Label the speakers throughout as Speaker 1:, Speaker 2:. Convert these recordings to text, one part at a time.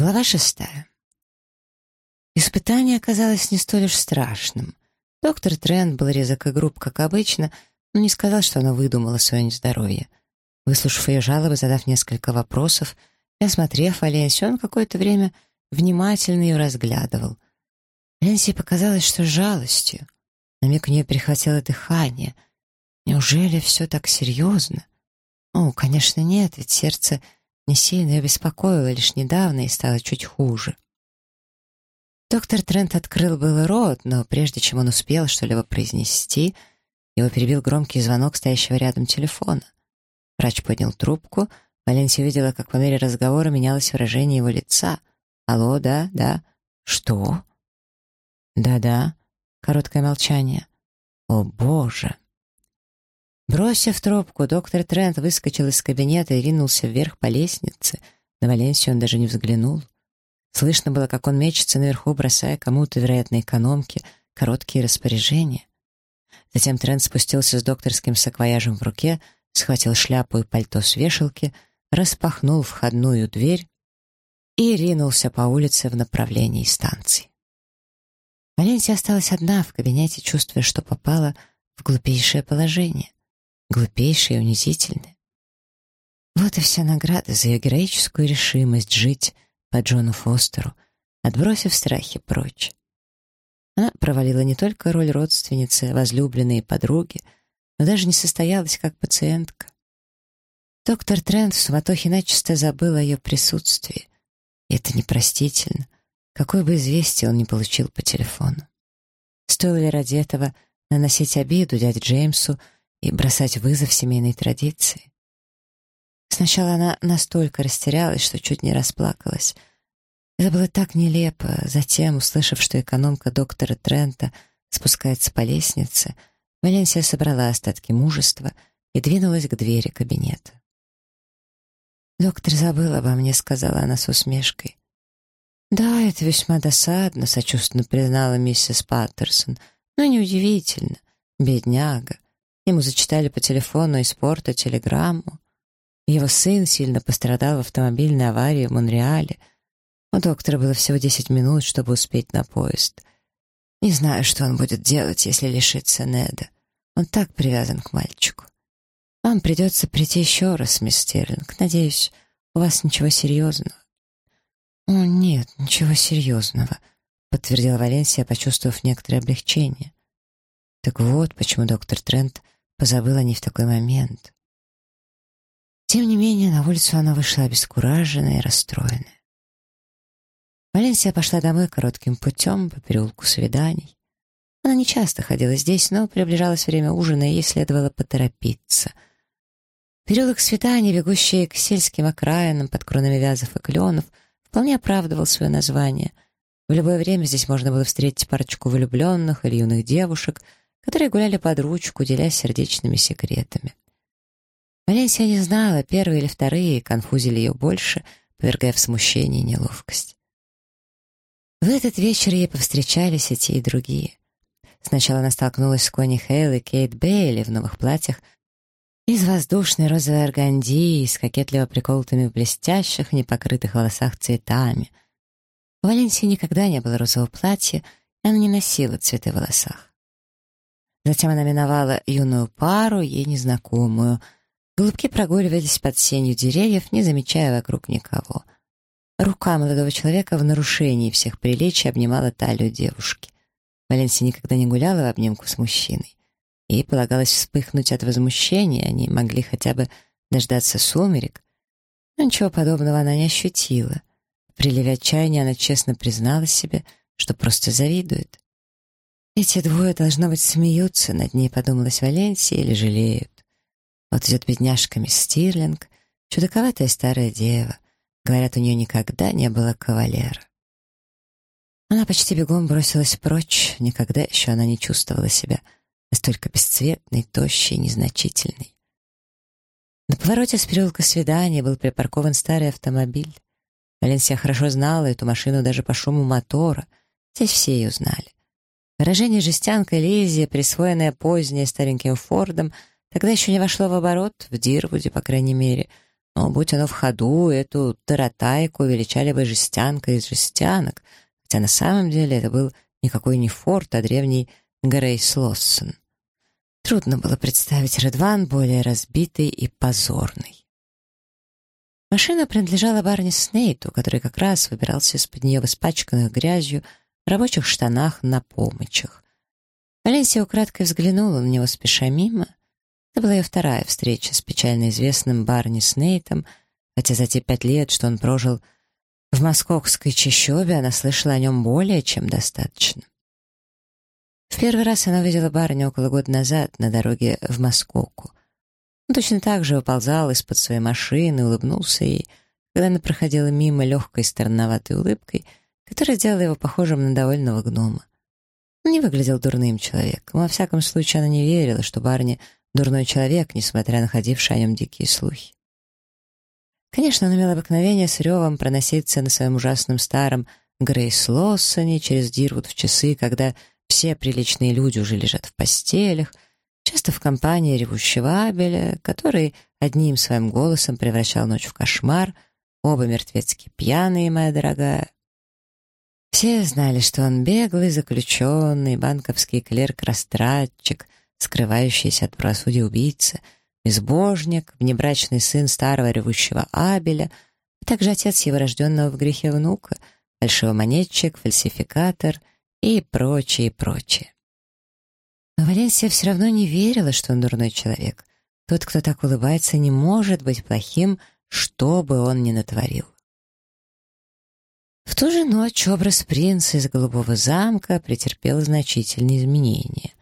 Speaker 1: Глава шестая. Испытание оказалось не столь уж страшным. Доктор Трент был резок и груб, как обычно, но не сказал, что она выдумала свое нездоровье. Выслушав ее жалобы, задав несколько вопросов и осмотрев Валенсию, он какое-то время внимательно ее разглядывал. Валенсии показалось, что жалостью. На миг у нее перехватило дыхание. Неужели все так серьезно? О, конечно, нет, ведь сердце не сильно ее беспокоило лишь недавно и стало чуть хуже. Доктор Трент открыл был рот, но прежде чем он успел что-либо произнести, его перебил громкий звонок стоящего рядом телефона. Врач поднял трубку, Валенсия видела, как по мере разговора менялось выражение его лица. «Алло, да, да. Что?» «Да-да». Короткое молчание. «О, Боже!» Бросив трубку, доктор Трент выскочил из кабинета и ринулся вверх по лестнице. На Валенсию он даже не взглянул. Слышно было, как он мечется наверху, бросая кому-то, вероятно, экономки, короткие распоряжения. Затем Трент спустился с докторским саквояжем в руке, схватил шляпу и пальто с вешалки, распахнул входную дверь и ринулся по улице в направлении станции. Валенсия осталась одна в кабинете, чувствуя, что попала в глупейшее положение глупейшие и унизительные. Вот и вся награда за ее героическую решимость жить по Джону Фостеру, отбросив страхи прочь. Она провалила не только роль родственницы, возлюбленной и подруги, но даже не состоялась как пациентка. Доктор Трент в суматохе начисто забыл о ее присутствии. И это непростительно, какое бы известие он не получил по телефону. Стоило ли ради этого наносить обиду дяде Джеймсу, и бросать вызов семейной традиции. Сначала она настолько растерялась, что чуть не расплакалась. Это было так нелепо. Затем, услышав, что экономка доктора Трента спускается по лестнице, Валенсия собрала остатки мужества и двинулась к двери кабинета. «Доктор забыл обо мне», — сказала она с усмешкой. «Да, это весьма досадно», — сочувственно признала миссис Паттерсон. «Но неудивительно. Бедняга. Ему зачитали по телефону из порта телеграмму. Его сын сильно пострадал в автомобильной аварии в Монреале. У доктора было всего 10 минут, чтобы успеть на поезд. Не знаю, что он будет делать, если лишится Неда. Он так привязан к мальчику. Вам придется прийти еще раз, мисс Стерлинг. Надеюсь, у вас ничего серьезного. «О, нет, ничего серьезного», — подтвердила Валенсия, почувствовав некоторое облегчение. Так вот, почему доктор Трент позабыла не в такой момент. Тем не менее, на улицу она вышла обескураженная и расстроенная. Валенсия пошла домой коротким путем по переулку свиданий. Она не часто ходила здесь, но приближалось время ужина, и ей следовало поторопиться. Переулок свиданий, бегущий к сельским окраинам под кронами вязов и кленов, вполне оправдывал свое название. В любое время здесь можно было встретить парочку влюбленных или юных девушек — которые гуляли под ручку, делясь сердечными секретами. Валенсия не знала, первые или вторые конфузили ее больше, повергая в смущение и неловкость. В этот вечер ей повстречались и те, и другие. Сначала она столкнулась с Конни Хейл и Кейт Бейли в новых платьях из воздушной розовой органдии с кокетливо приколотыми в блестящих, непокрытых волосах цветами. У Валенсии никогда не было розового платья, и она не носила цветы в волосах. Затем она миновала юную пару, ей незнакомую. Голубки прогуливались под сенью деревьев, не замечая вокруг никого. Рука молодого человека в нарушении всех приличий обнимала талию девушки. Валенсия никогда не гуляла в обнимку с мужчиной. Ей полагалось вспыхнуть от возмущения, они могли хотя бы дождаться сумерек. Но ничего подобного она не ощутила. В приливе отчаяния она честно призналась себе, что просто завидует. Эти двое, должно быть, смеются над ней, подумалась Валенсия, или жалеют. Вот идет бедняжка мисс Стирлинг, чудаковатая старая дева. Говорят, у нее никогда не было кавалера. Она почти бегом бросилась прочь, никогда еще она не чувствовала себя настолько бесцветной, тощей, незначительной. На повороте с переулка свидания был припаркован старый автомобиль. Валенсия хорошо знала эту машину даже по шуму мотора. Здесь все ее знали. Выражение «жестянка Лизи», присвоенное позднее стареньким Фордом, тогда еще не вошло в оборот, в Дирвуде, по крайней мере. Но будь оно в ходу, эту таратайку величали бы жестянка из жестянок, хотя на самом деле это был никакой не форт, а древний Грейс Лоссон. Трудно было представить Редван более разбитый и позорный. Машина принадлежала Барни Снейту, который как раз выбирался из-под нее в испачканных грязью рабочих штанах на помощах. Валенсия украдкой взглянула на него, спеша мимо. Это была ее вторая встреча с печально известным Барни Снейтом, хотя за те пять лет, что он прожил в московской чащобе, она слышала о нем более чем достаточно. В первый раз она увидела Барни около года назад на дороге в Московку. Он точно так же выползал из-под своей машины, улыбнулся ей, когда она проходила мимо легкой странноватой улыбкой, которая сделала его похожим на довольного гнома. Он не выглядел дурным человеком, во всяком случае она не верила, что Барни — дурной человек, несмотря на ходившие о нем дикие слухи. Конечно, он имел обыкновение с ревом проноситься на своем ужасном старом Грейс Лоссоне через Дирвуд в часы, когда все приличные люди уже лежат в постелях, часто в компании ревущего Абеля, который одним своим голосом превращал ночь в кошмар, оба мертвецки пьяные, моя дорогая. Все знали, что он беглый, заключенный, банковский клерк-растратчик, скрывающийся от правосудия убийца, безбожник, внебрачный сын старого ревущего Абеля, а также отец его рожденного в грехе внука, фальшивомонетчик, фальсификатор и прочее, прочее. Но Валенсия все равно не верила, что он дурной человек. Тот, кто так улыбается, не может быть плохим, что бы он ни натворил. В ту же ночь образ принца из Голубого замка претерпел значительные изменения.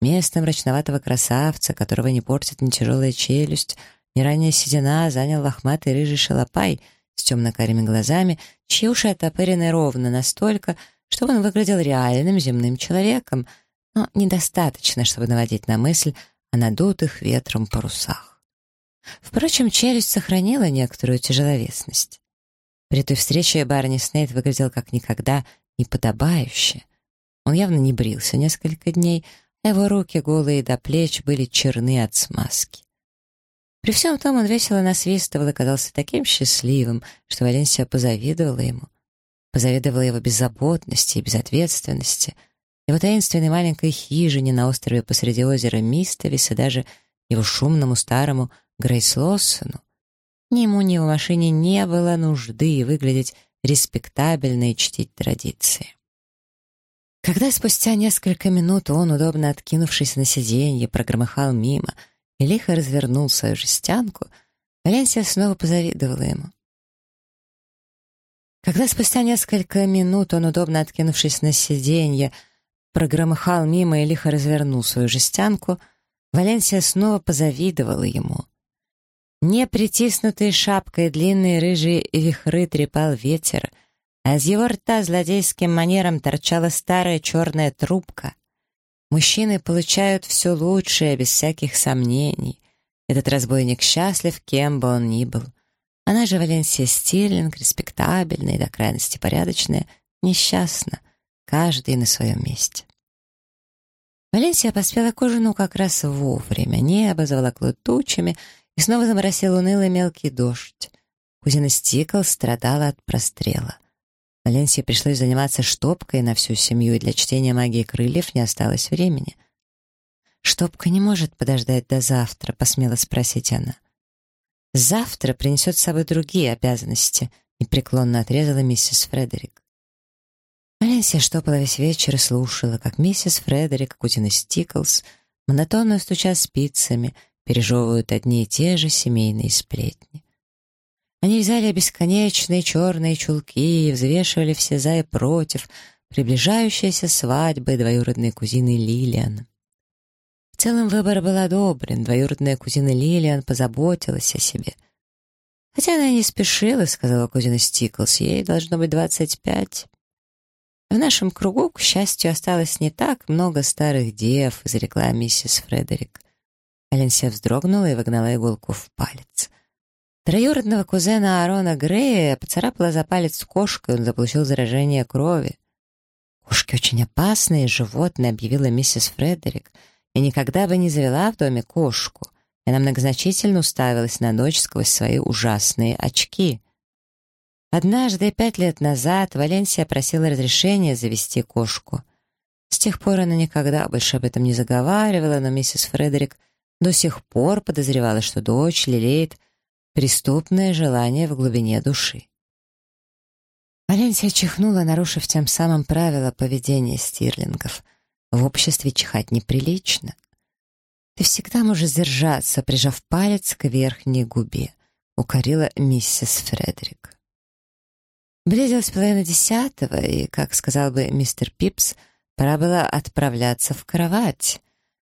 Speaker 1: Место мрачноватого красавца, которого не портит ни тяжелая челюсть, ни ранняя седина, занял лохматый рыжий шалопай с темно-карими глазами, чьи уши оттопырены ровно настолько, чтобы он выглядел реальным земным человеком, но недостаточно, чтобы наводить на мысль о надутых ветром парусах. Впрочем, челюсть сохранила некоторую тяжеловесность. При той встрече Барни Снейт выглядел как никогда неподобающе. Он явно не брился несколько дней, а его руки, голые до плеч, были черны от смазки. При всем том он весело насвистывал и казался таким счастливым, что Валенсия позавидовала ему. Позавидовала его беззаботности и безответственности, его таинственной маленькой хижине на острове посреди озера Мистовис и даже его шумному старому Грейс Лоссону, ему, ни в машине не было нужды выглядеть респектабельно и чтить традиции. Когда спустя несколько минут он, удобно откинувшись на сиденье, прогромыхал мимо и лихо развернул свою жестянку, Валенсия снова позавидовала ему. Когда спустя несколько минут он, удобно откинувшись на сиденье, прогромыхал мимо и лихо развернул свою жестянку, Валенсия снова позавидовала ему. Не притиснутые шапкой длинные рыжие вихры трепал ветер, а из его рта злодейским манером торчала старая черная трубка. Мужчины получают все лучшее, без всяких сомнений. Этот разбойник счастлив, кем бы он ни был. Она же Валенсия Стирлинг, респектабельная и до крайности порядочная, несчастна, каждый на своем месте. Валенсия поспела к ужину как раз вовремя. Небо заволокло тучами, и снова заморосил унылый мелкий дождь. Кузина Стикл страдала от прострела. Валенсии пришлось заниматься штопкой на всю семью, и для чтения магии крыльев не осталось времени. «Штопка не может подождать до завтра», — посмела спросить она. «Завтра принесет с собой другие обязанности», — непреклонно отрезала миссис Фредерик. Валенсия штопала весь вечер и слушала, как миссис Фредерик, кузина Стиклс, монотонно стуча спицами — пережевывают одни и те же семейные сплетни. Они взяли бесконечные черные чулки и взвешивали все за и против приближающейся свадьбы двоюродной кузины Лилиан. В целом выбор был одобрен, двоюродная кузина Лилиан позаботилась о себе. Хотя она не спешила, сказала кузина Стиклс, ей должно быть двадцать пять. В нашем кругу, к счастью, осталось не так много старых дев, изрекла миссис Фредерик. Аленсия вздрогнула и выгнала иголку в палец. Троюродного кузена Аарона Грея поцарапала за палец кошка, и он заполучил заражение крови. «Кошки очень опасные животные», — объявила миссис Фредерик, «и никогда бы не завела в доме кошку. она многозначительно уставилась на дочь сквозь свои ужасные очки. Однажды, пять лет назад, Валенсия просила разрешения завести кошку. С тех пор она никогда больше об этом не заговаривала, но миссис Фредерик до сих пор подозревала, что дочь лелеет преступное желание в глубине души. Валенсия чихнула, нарушив тем самым правила поведения стирлингов. В обществе чихать неприлично. «Ты всегда можешь сдержаться, прижав палец к верхней губе», — укорила миссис Фредерик. Близилась половина десятого, и, как сказал бы мистер Пипс, пора было отправляться в кровать.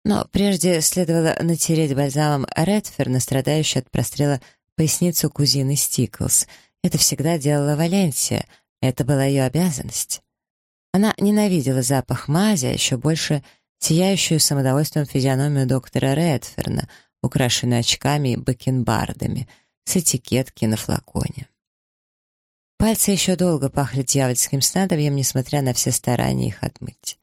Speaker 1: Но прежде следовало натереть бальзамом Редферна, страдающий от прострела поясницу кузины Стиклс. Это всегда делала Валенсия, это была ее обязанность. Она ненавидела запах мази, а еще больше сияющую самодовольством физиономию доктора Редферна, украшенную очками и бакенбардами, с этикетки на флаконе. Пальцы еще долго пахли дьявольским снадобьем, несмотря на все старания их отмыть.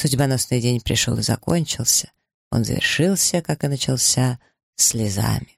Speaker 1: Судьбоносный день пришел и закончился. Он завершился, как и начался, слезами.